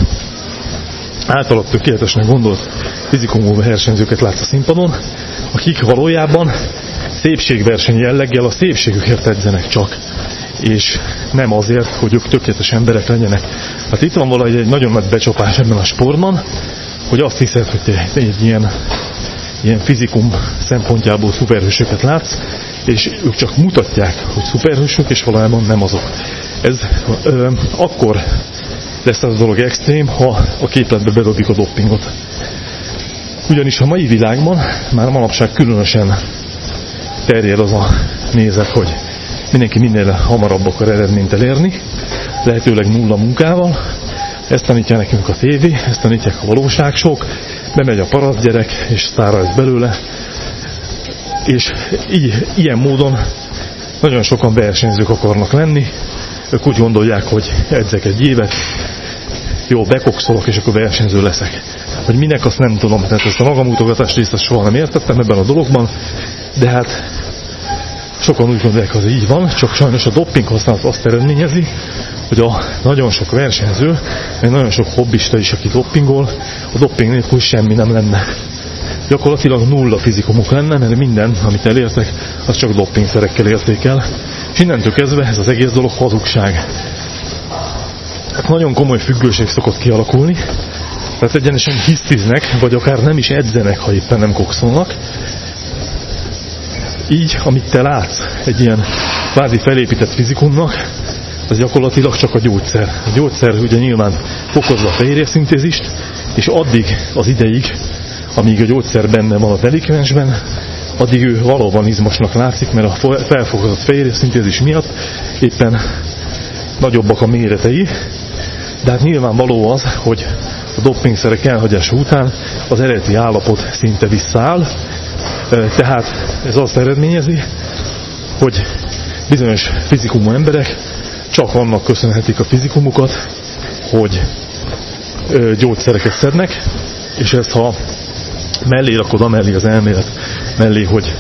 általad tökéletesnek gondolt fizikumú versenyzőket látsz a színpadon, akik valójában szépségverseny jelleggel a szépségükért edzenek csak és nem azért, hogy ők tökéletes emberek legyenek. Hát itt van valahogy egy nagyon nagy becsapás ebben a sportban, hogy azt hiszed, hogy te egy ilyen, ilyen fizikum szempontjából szuperhősöket látsz, és ők csak mutatják, hogy szuperhősök, és valójában nem azok. Ez ö, akkor lesz ez a dolog extrém, ha a képletbe bedobjuk a doppingot. Ugyanis a mai világban már manapság különösen terjed az a nézet, hogy mindenki minél hamarabb akar eredményt elérni, lehetőleg nulla munkával. Ezt tanítja nekünk a tévé, ezt tanítják a valóság sok, bemegy a parasz gyerek, és szára ez belőle. És így, ilyen módon nagyon sokan versenyzők akarnak lenni, ők úgy gondolják, hogy edzek egy évet, jó, bekokszolok, és akkor versenyző leszek. Hogy minek, azt nem tudom. Tehát ezt a magamutogatást részt soha nem értettem ebben a dologban, de hát sokan úgy gondolják, hogy így van, csak sajnos a dopping használat azt eredményezi, hogy a nagyon sok versenyző, meg nagyon sok hobbista is, aki doppingol, a dopping nélkül semmi nem lenne. Gyakorlatilag nulla fizikumuk lenne, mert minden, amit elértek, az csak doppingszerekkel érték el. És innentől kezdve ez az egész dolog hazugság. Hát nagyon komoly függőség szokott kialakulni, tehát egyenesen hisztiznek, vagy akár nem is edzenek, ha éppen nem kokszolnak, így, amit te látsz egy ilyen kvázi felépített fizikumnak, az gyakorlatilag csak a gyógyszer. A gyógyszer ugye nyilván fokozza a fehérjeszintézist, és addig az ideig, amíg a gyógyszer benne van a delikvensben, addig ő valóban izmosnak látszik, mert a felfokozott fehérjeszintézis miatt éppen nagyobbak a méretei, de hát nyilvánvaló az, hogy a doppingszerek elhagyása után az eredeti állapot szinte visszaáll, tehát ez azt eredményezi, hogy bizonyos fizikumú emberek csak annak köszönhetik a fizikumukat, hogy gyógyszereket szednek, és ezt ha mellé rakod amellé az elmélet mellé, hogy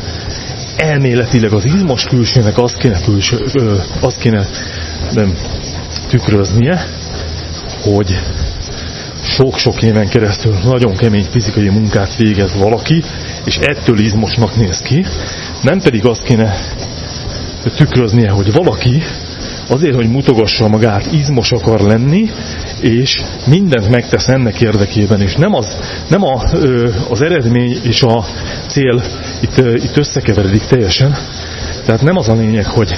elméletileg az izmos külsőnek azt kéne, külső, ö, azt kéne nem, tükröznie, hogy sok-sok éven keresztül nagyon kemény fizikai munkát végez valaki, és ettől izmosnak néz ki, nem pedig azt kéne tükröznie, hogy valaki azért, hogy mutogassa magát, izmos akar lenni, és mindent megtesz ennek érdekében, és nem az, nem a, az eredmény és a cél itt, itt összekeveredik teljesen. Tehát nem az a lényeg, hogy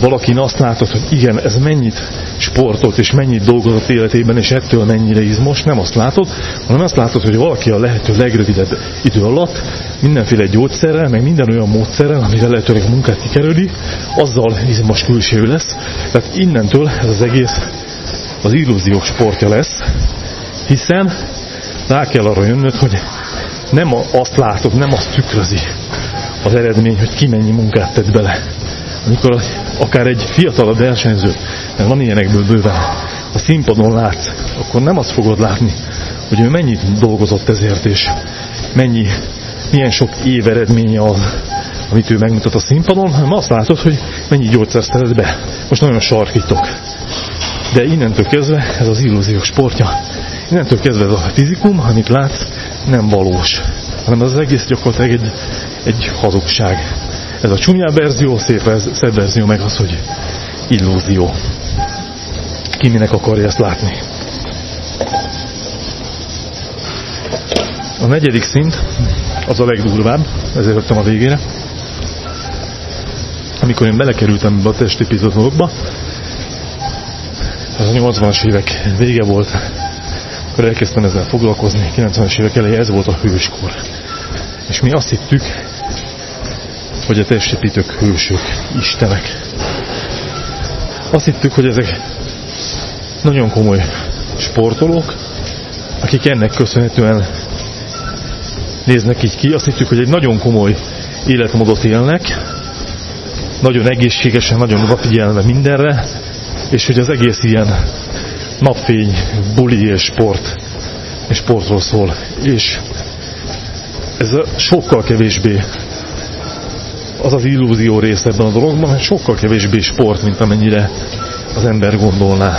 valakin azt látod, hogy igen, ez mennyit sportot és mennyit dolgozott életében, és ettől mennyire izmos, nem azt látod, hanem azt látod, hogy valaki a lehető legrövidebb idő alatt mindenféle gyógyszerrel, meg minden olyan módszerrel, amivel lehetőleg munkát kikerüli, azzal izmos külső lesz. Tehát innentől ez az egész az illúziók sportja lesz, hiszen rá kell arra jönnöd, hogy nem azt látod, nem azt tükrözi az eredmény, hogy ki mennyi munkát tett bele. Amikor akár egy fiatalabb versenyző, mert van ilyenekből bőven, a színpadon látsz, akkor nem azt fogod látni, hogy ő mennyit dolgozott ezért, és mennyi, milyen sok év eredménye az, amit ő megmutat a színpadon, hanem azt látod, hogy mennyi gyógyszert szedett be. Most nagyon sarkítok. De innentől kezdve ez az illúziós sportja. Innentől kezdve ez a fizikum, amit látsz, nem valós, hanem az egész gyakorlatilag egy, egy hazugság. Ez a csúnyább verzió, szép, szebb verzió meg az, hogy illúzió. Ki minek akarja ezt látni. A negyedik szint az a legdurvább, ezért jöttem a végére. Amikor én belekerültem ebbe a testépítő ez a 80-as évek vége volt, akkor elkezdtem ezzel foglalkozni, 90-es évek elején ez volt a hőskor. És mi azt hittük, hogy a testépítők hősök, istenek. Azt hittük, hogy ezek nagyon komoly sportolók, akik ennek köszönhetően néznek így ki. Azt hittük, hogy egy nagyon komoly életmódot élnek, nagyon egészségesen, nagyon odafigyelve mindenre, és hogy az egész ilyen napfény, buli és sport, és sportról szól. És ez sokkal kevésbé az az illúzió része ebben a dologban, hogy sokkal kevésbé sport, mint amennyire az ember gondolná.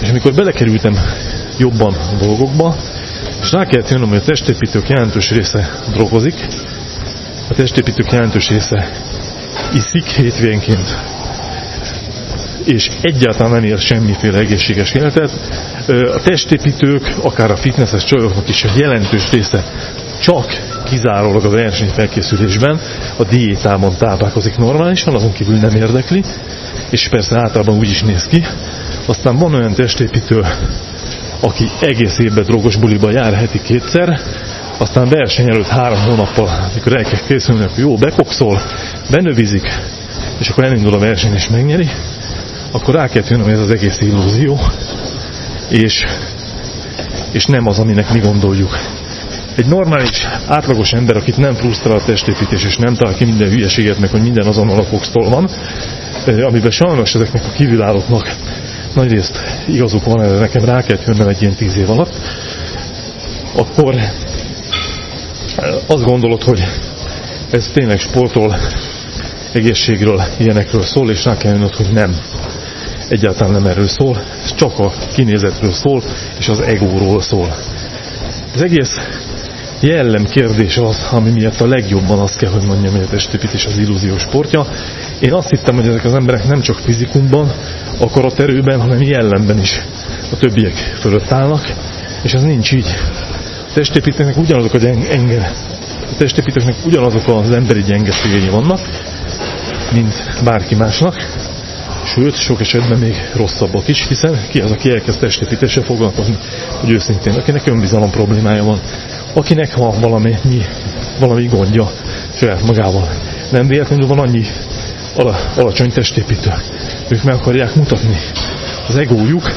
És amikor belekerültem jobban a dolgokba, és rá kellett jönnöm, hogy a testépítők jelentős része drogozik, a testépítők jelentős része iszik hétvénként, és egyáltalán nem ér semmiféle egészséges életet. A testépítők, akár a fitnesses csajoknak is a jelentős része csak kizárólag a versenyfelkészülésben a diétában táplálkozik normálisan, azon kívül nem érdekli, és persze általában úgy is néz ki. Aztán van olyan testépítő, aki egész évben drogos buliba jár heti kétszer, aztán verseny előtt három hónappal, amikor el kell készülni, akkor jó, bekokszol, benövizik, és akkor elindul a verseny és megnyeri, akkor rá kell tűnni, hogy ez az egész illúzió, és, és nem az, aminek mi gondoljuk. Egy normális, átlagos ember, akit nem frusztrál a testépítés, és nem talál ki minden hülyeséget, meg hogy minden azon a van, amiben sajnos ezeknek a kívülállóknak nagyrészt igazuk van, erre nekem rá kell jönnöm egy ilyen tíz év alatt, akkor azt gondolod, hogy ez tényleg sportról, egészségről, ilyenekről szól, és rá kell jönnöd, hogy nem. Egyáltalán nem erről szól, csak a kinézetről szól, és az egóról szól. Az egész jellem kérdés az, ami miatt a legjobban azt kell, hogy mondjam, hogy a testépítés az illúziós sportja. Én azt hittem, hogy ezek az emberek nem csak fizikumban, akaraterőben, hanem jellemben is a többiek fölött állnak, és ez nincs így. A testépítőknek ugyanazok a gyenge, a testépítőknek ugyanazok az emberi gyengeségei vannak, mint bárki másnak, sőt, sok esetben még rosszabbak is, hiszen ki az, aki elkezd testépítéssel foglalkozni, hogy őszintén, akinek önbizalom problémája van, akinek van valami, mi, valami gondja saját magával. Nem véletlenül van annyi ala, alacsony testépítő. Ők meg akarják mutatni. Az egójuk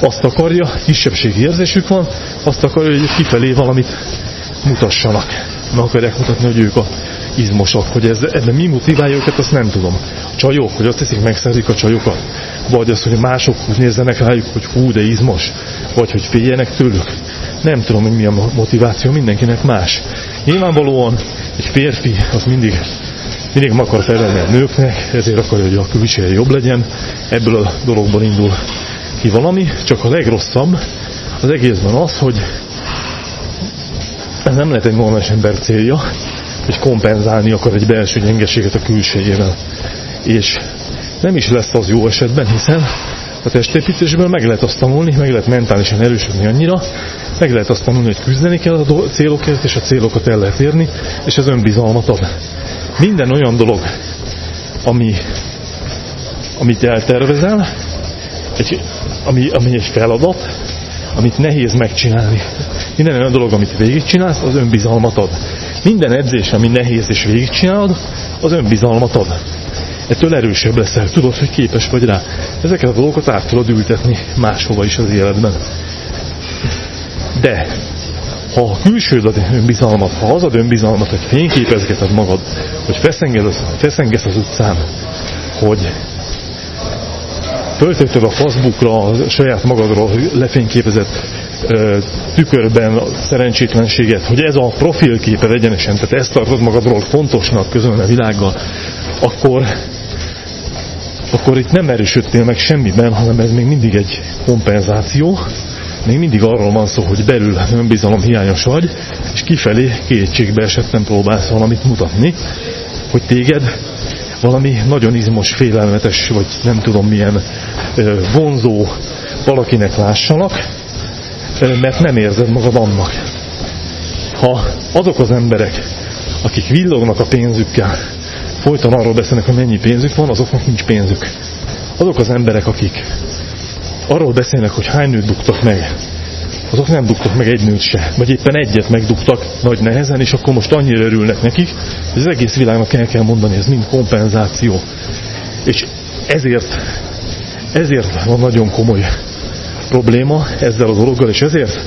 azt akarja, kisebbségi érzésük van, azt akarja, hogy kifelé valamit mutassanak. Meg akarják mutatni, hogy ők a izmosak, hogy ez, ebben mi motiválja őket, azt nem tudom. A csajok, hogy azt hiszik, megszerzik a csajokat, vagy az, hogy mások úgy nézzenek rájuk, hogy hú, de izmos, vagy hogy féljenek tőlük. Nem tudom, hogy mi a motiváció, mindenkinek más. Nyilvánvalóan egy férfi az mindig mindig meg akar felelni a nőknek, ezért akarja, hogy a külviselje jobb legyen. Ebből a dologból indul ki valami, csak a legrosszabb az egészben az, hogy ez nem lehet egy normális ember célja, hogy kompenzálni akar egy belső gyengeséget a külsejével. És nem is lesz az jó esetben, hiszen a testépítésből meg lehet azt tanulni, meg lehet mentálisan erősödni annyira, meg lehet azt tanulni, hogy küzdeni kell a célokért, és a célokat el lehet érni, és ez önbizalmat ad. Minden olyan dolog, ami, amit eltervezel, egy, ami, ami egy feladat, amit nehéz megcsinálni. Minden olyan dolog, amit végigcsinálsz, az önbizalmat ad. Minden edzés, ami nehéz és végigcsinálod, az önbizalmat ad. Ettől erősebb leszel, tudod, hogy képes vagy rá. Ezeket a dolgokat át tudod ültetni máshova is az életben. De ha a külsőd ad önbizalmat, ha az ad önbizalmat, hogy fényképezgeted magad, hogy feszengesz az utcán, hogy föltöltöd a Facebookra a saját magadról lefényképezett ö, tükörben a szerencsétlenséget, hogy ez a profilképed egyenesen, tehát ezt tartod magadról fontosnak közölni a világgal, akkor, akkor itt nem erősödtél meg semmiben, hanem ez még mindig egy kompenzáció, még mindig arról van szó, hogy belül önbizalom hiányos vagy, és kifelé kétségbe esetten próbálsz valamit mutatni, hogy téged valami nagyon izmos, félelmetes, vagy nem tudom milyen vonzó valakinek lássanak, mert nem érzed magad annak. Ha azok az emberek, akik villognak a pénzükkel, folyton arról beszélnek, hogy mennyi pénzük van, azoknak nincs pénzük. Azok az emberek, akik arról beszélnek, hogy hány nőt dugtak meg, azok nem dugtak meg egy nőt se, vagy éppen egyet megdugtak nagy nehezen, és akkor most annyira örülnek nekik, hogy az egész világnak el kell mondani, ez mind kompenzáció. És ezért, ezért van nagyon komoly probléma ezzel a dologgal, és ezért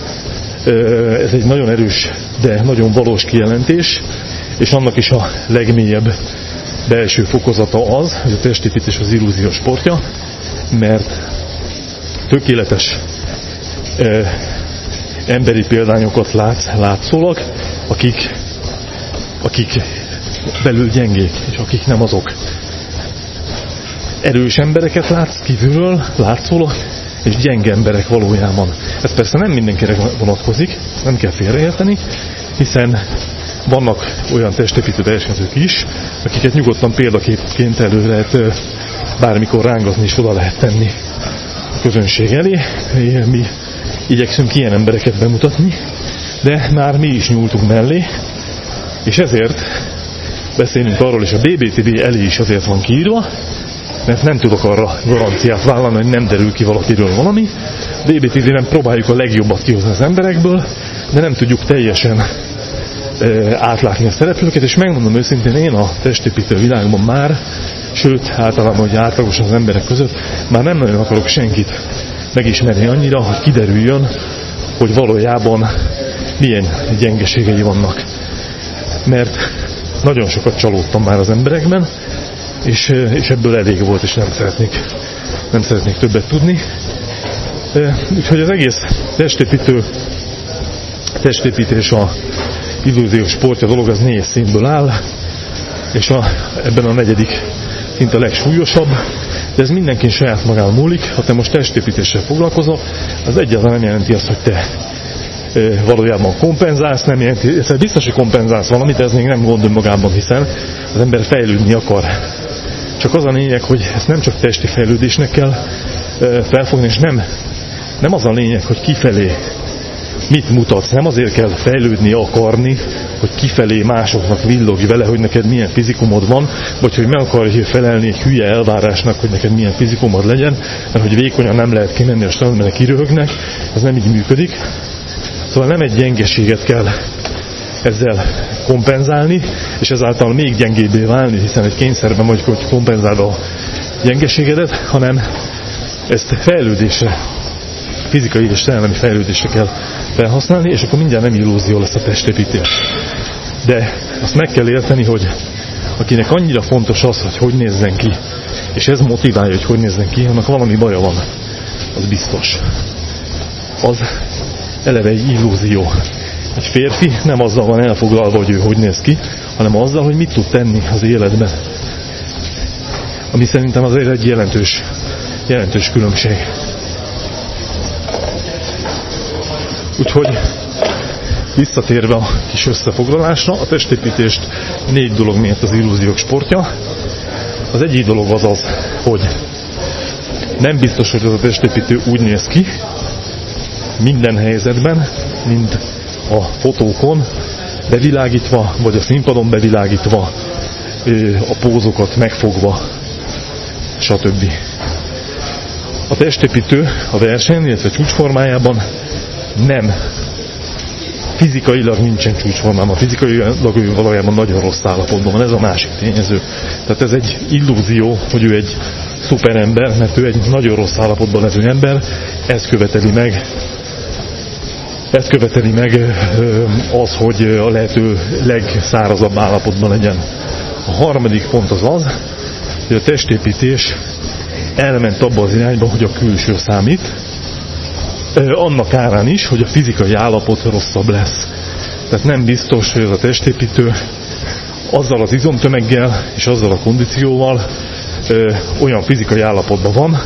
ez egy nagyon erős, de nagyon valós kijelentés, és annak is a legmélyebb belső fokozata az, hogy a testépítés az illúzió sportja, mert tökéletes emberi példányokat látsz, látszólag, akik, akik belül gyengék, és akik nem azok. Erős embereket látsz kívülről, látszólag, és gyenge emberek valójában. Ez persze nem mindenkire vonatkozik, nem kell félreérteni, hiszen vannak olyan testépítő versenyzők is, akiket nyugodtan példaképként elő lehet bármikor rángatni és oda lehet tenni a közönség elé. Mi igyekszünk ilyen embereket bemutatni, de már mi is nyúltunk mellé, és ezért beszélünk arról, és a BBTB elé is azért van kiírva, mert nem tudok arra garanciát vállalni, hogy nem derül ki valakiről valami. BBTV-ben próbáljuk a legjobbat kihozni az emberekből, de nem tudjuk teljesen átlátni a szereplőket, és megmondom őszintén, én a testépítő világban már, sőt, általában, hogy átlagosan az emberek között, már nem nagyon akarok senkit megismerni annyira, hogy kiderüljön, hogy valójában milyen gyengeségei vannak. Mert nagyon sokat csalódtam már az emberekben, és, és ebből elég volt, és nem szeretnék, nem szeretnék többet tudni. Úgyhogy az egész testépítő, testépítés a illúziós sportja dolog az négy színből áll, és a, ebben a negyedik szint a legsúlyosabb, de ez mindenki saját magán múlik, ha te most testépítéssel foglalkozol, az egyáltalán nem jelenti azt, hogy te valójában kompenzálsz, nem jelenti, ez biztos, hogy kompenzálsz valamit, ez még nem gond magában, hiszen az ember fejlődni akar. Csak az a lényeg, hogy ezt nem csak testi fejlődésnek kell felfogni, és nem, nem az a lényeg, hogy kifelé mit mutatsz. Nem azért kell fejlődni, akarni, hogy kifelé másoknak villogj vele, hogy neked milyen fizikumod van, vagy hogy meg akarj felelni egy hülye elvárásnak, hogy neked milyen fizikumod legyen, mert hogy vékonyan nem lehet kimenni a strandon, mert kiröhögnek, az nem így működik. Szóval nem egy gyengeséget kell ezzel kompenzálni, és ezáltal még gyengébbé válni, hiszen egy kényszerben vagy, hogy kompenzáld a gyengeségedet, hanem ezt fejlődésre, fizikai és szellemi fejlődésre kell felhasználni, és akkor mindjárt nem illúzió lesz a testépítés. De azt meg kell érteni, hogy akinek annyira fontos az, hogy hogy nézzen ki, és ez motiválja, hogy hogy nézzen ki, annak valami baja van. Az biztos. Az eleve egy illúzió. Egy férfi nem azzal van elfoglalva, hogy ő hogy néz ki, hanem azzal, hogy mit tud tenni az életben. Ami szerintem azért egy jelentős, jelentős különbség. Úgyhogy visszatérve a kis összefoglalásra, a testépítést négy dolog miért az illúziók sportja. Az egyik dolog az az, hogy nem biztos, hogy az a testépítő úgy néz ki, minden helyzetben, mint a fotókon, bevilágítva, vagy a színpadon bevilágítva, a pózokat megfogva, stb. A testépítő a verseny, illetve csúcsformájában nem. Fizikailag nincsen csúcsformában, fizikailag ő valójában nagyon rossz állapotban van, ez a másik tényező. Tehát ez egy illúzió, hogy ő egy szuperember, mert ő egy nagyon rossz állapotban levő ember, ez követeli meg ezt követeli meg az, hogy a lehető legszárazabb állapotban legyen. A harmadik pont az az, hogy a testépítés elment abba az irányba, hogy a külső számít, annak árán is, hogy a fizikai állapot rosszabb lesz. Tehát nem biztos, hogy ez a testépítő azzal az izomtömeggel és azzal a kondícióval ö, olyan fizikai állapotban van,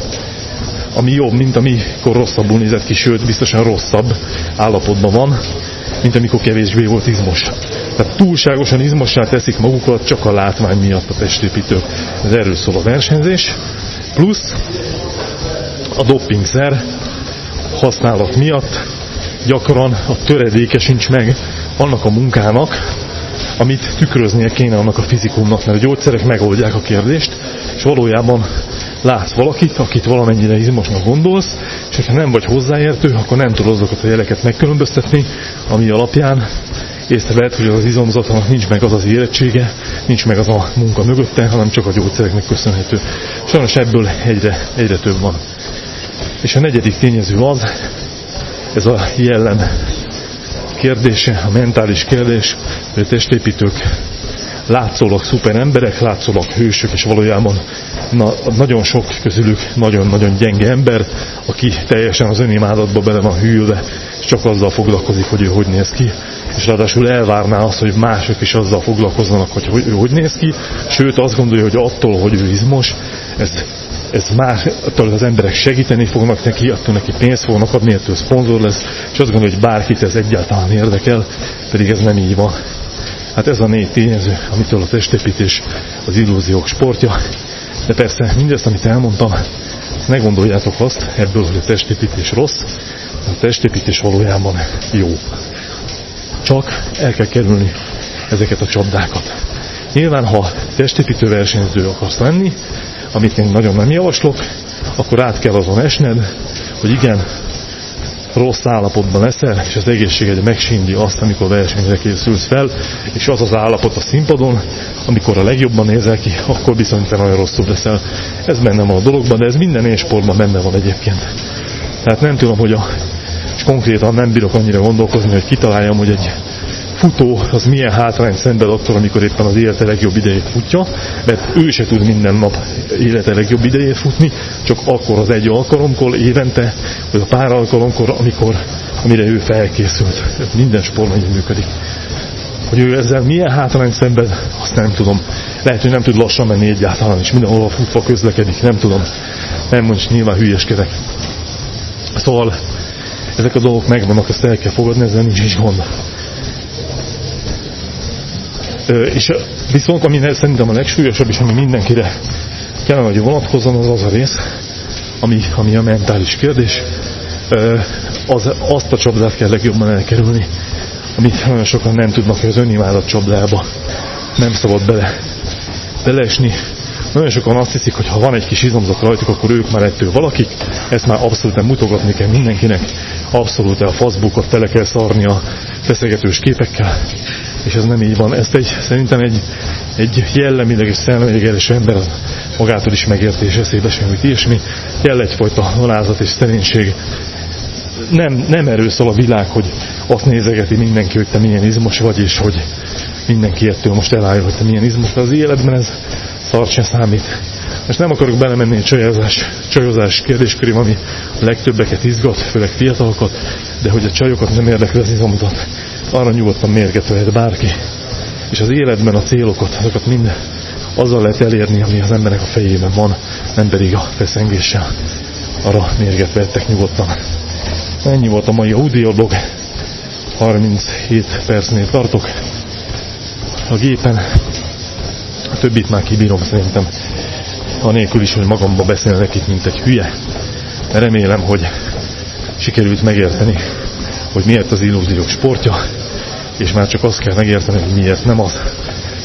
ami jobb, mint amikor rosszabbul nézett ki, sőt, biztosan rosszabb állapotban van, mint amikor kevésbé volt izmos. Tehát túlságosan izmossá teszik magukat csak a látvány miatt a testépítők. Ez erről szól a versenyzés. Plusz a doppingszer használat miatt gyakran a töredéke sincs meg annak a munkának, amit tükröznie kéne annak a fizikumnak, mert a gyógyszerek megoldják a kérdést, és valójában látsz valakit, akit valamennyire izmosnak gondolsz, és ha nem vagy hozzáértő, akkor nem tudod azokat a jeleket megkülönböztetni, ami alapján észrevehet, hogy az izomzatnak nincs meg az az érettsége, nincs meg az a munka mögötte, hanem csak a gyógyszereknek köszönhető. Sajnos ebből egyre, egyre több van. És a negyedik tényező az, ez a jellem kérdése, a mentális kérdés, hogy a testépítők látszólag szuper emberek, látszólag hősök, és valójában na, nagyon sok közülük nagyon-nagyon gyenge ember, aki teljesen az önimádatba bele van hűlve, és csak azzal foglalkozik, hogy ő hogy néz ki, és ráadásul elvárná azt, hogy mások is azzal foglalkozzanak, hogy ő hogy néz ki, sőt azt gondolja, hogy attól, hogy ő izmos, ez ez már attól az emberek segíteni fognak neki, attól neki pénzt fognak adni, ettől szponzor lesz, és azt gondolja, hogy bárkit ez egyáltalán érdekel, pedig ez nem így van. Hát ez a négy tényező, amitől a testépítés az illúziók sportja. De persze mindezt, amit elmondtam, ne gondoljátok azt ebből, hogy a testépítés rossz, a testépítés valójában jó. Csak el kell kerülni ezeket a csapdákat. Nyilván, ha testépítő versenyző akarsz lenni, amit én nagyon nem javaslok, akkor át kell azon esned, hogy igen, rossz állapotban leszel, és az egészséged megsindi azt, amikor versenyre készülsz fel, és az az állapot a színpadon, amikor a legjobban nézel ki, akkor bizony te nagyon rosszul leszel. Ez benne van a dologban, de ez minden élsportban benne van egyébként. Tehát nem tudom, hogy a, és konkrétan nem bírok annyira gondolkozni, hogy kitaláljam, hogy egy futó az milyen hátrány szenved akkor, amikor éppen az élete legjobb idejét futja, mert ő se tud minden nap élete legjobb idejét futni, csak akkor az egy alkalomkor évente, vagy a pár alkalomkor, amikor, amire ő felkészült. Minden sportban így működik. Hogy ő ezzel milyen hátrány szenved, azt nem tudom. Lehet, hogy nem tud lassan menni egyáltalán, és mindenhol futva közlekedik, nem tudom. Nem mondj, nyilván hülyeskedek. Szóval ezek a dolgok megvannak, ezt el kell fogadni, ezzel nincs is gond. És viszont ami szerintem a legsúlyosabb, és ami mindenkire kellene, hogy vonatkozzon, az az a rész, ami, ami a mentális kérdés. Az, azt a csapdát kell legjobban elkerülni, amit nagyon sokan nem tudnak, hogy az önimádat csapdába nem szabad bele, beleesni. Nagyon sokan azt hiszik, hogy ha van egy kis izomzat rajtuk, akkor ők már ettől valakik. Ezt már abszolút nem mutogatni kell mindenkinek. Abszolút a Facebookot tele kell szarni a feszegetős képekkel és ez nem így van. Ezt egy, szerintem egy, egy jellemileg és szellemileg ember az magától is megérti, és eszébe sem jut ilyesmi. Kell egyfajta alázat és szerénység. Nem, nem erről szól a világ, hogy azt nézegeti mindenki, hogy te milyen izmos vagy, és hogy mindenki ettől most elállja, hogy te milyen izmos. Az életben ez szar se számít. Most nem akarok belemenni a csajozás, csajozás kérdéskörém, ami legtöbbeket izgat, főleg fiatalokat, de hogy a csajokat nem érdekli az izomzat arra nyugodtan mérget vehet bárki. És az életben a célokat, azokat mind azzal lehet elérni, ami az embernek a fejében van, nem pedig a feszengéssel. Arra mérget vehettek nyugodtan. Ennyi volt a mai audioblog. 37 percnél tartok a gépen. A többit már kibírom szerintem. Anélkül is, hogy magamba beszélnek itt, mint egy hülye. Remélem, hogy sikerült megérteni, hogy miért az illúziók sportja, és már csak azt kell megérteni, hogy miért nem az.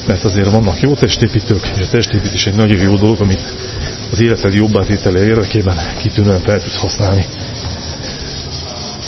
Mert azért vannak jó testépítők, és a testépítés egy nagyon jó dolog, amit az életed jobbá tétele érdekében kitűnően fel tudsz használni.